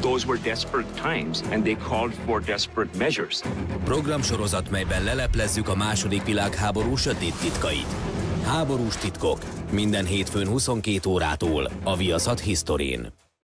Those were desperate times, and they called for desperate measures. Programsorozat, melyben leleplezzük a második világháború sötét titkait. Háborús titkok. Minden hétfőn 22 órától a Viaszat Historin.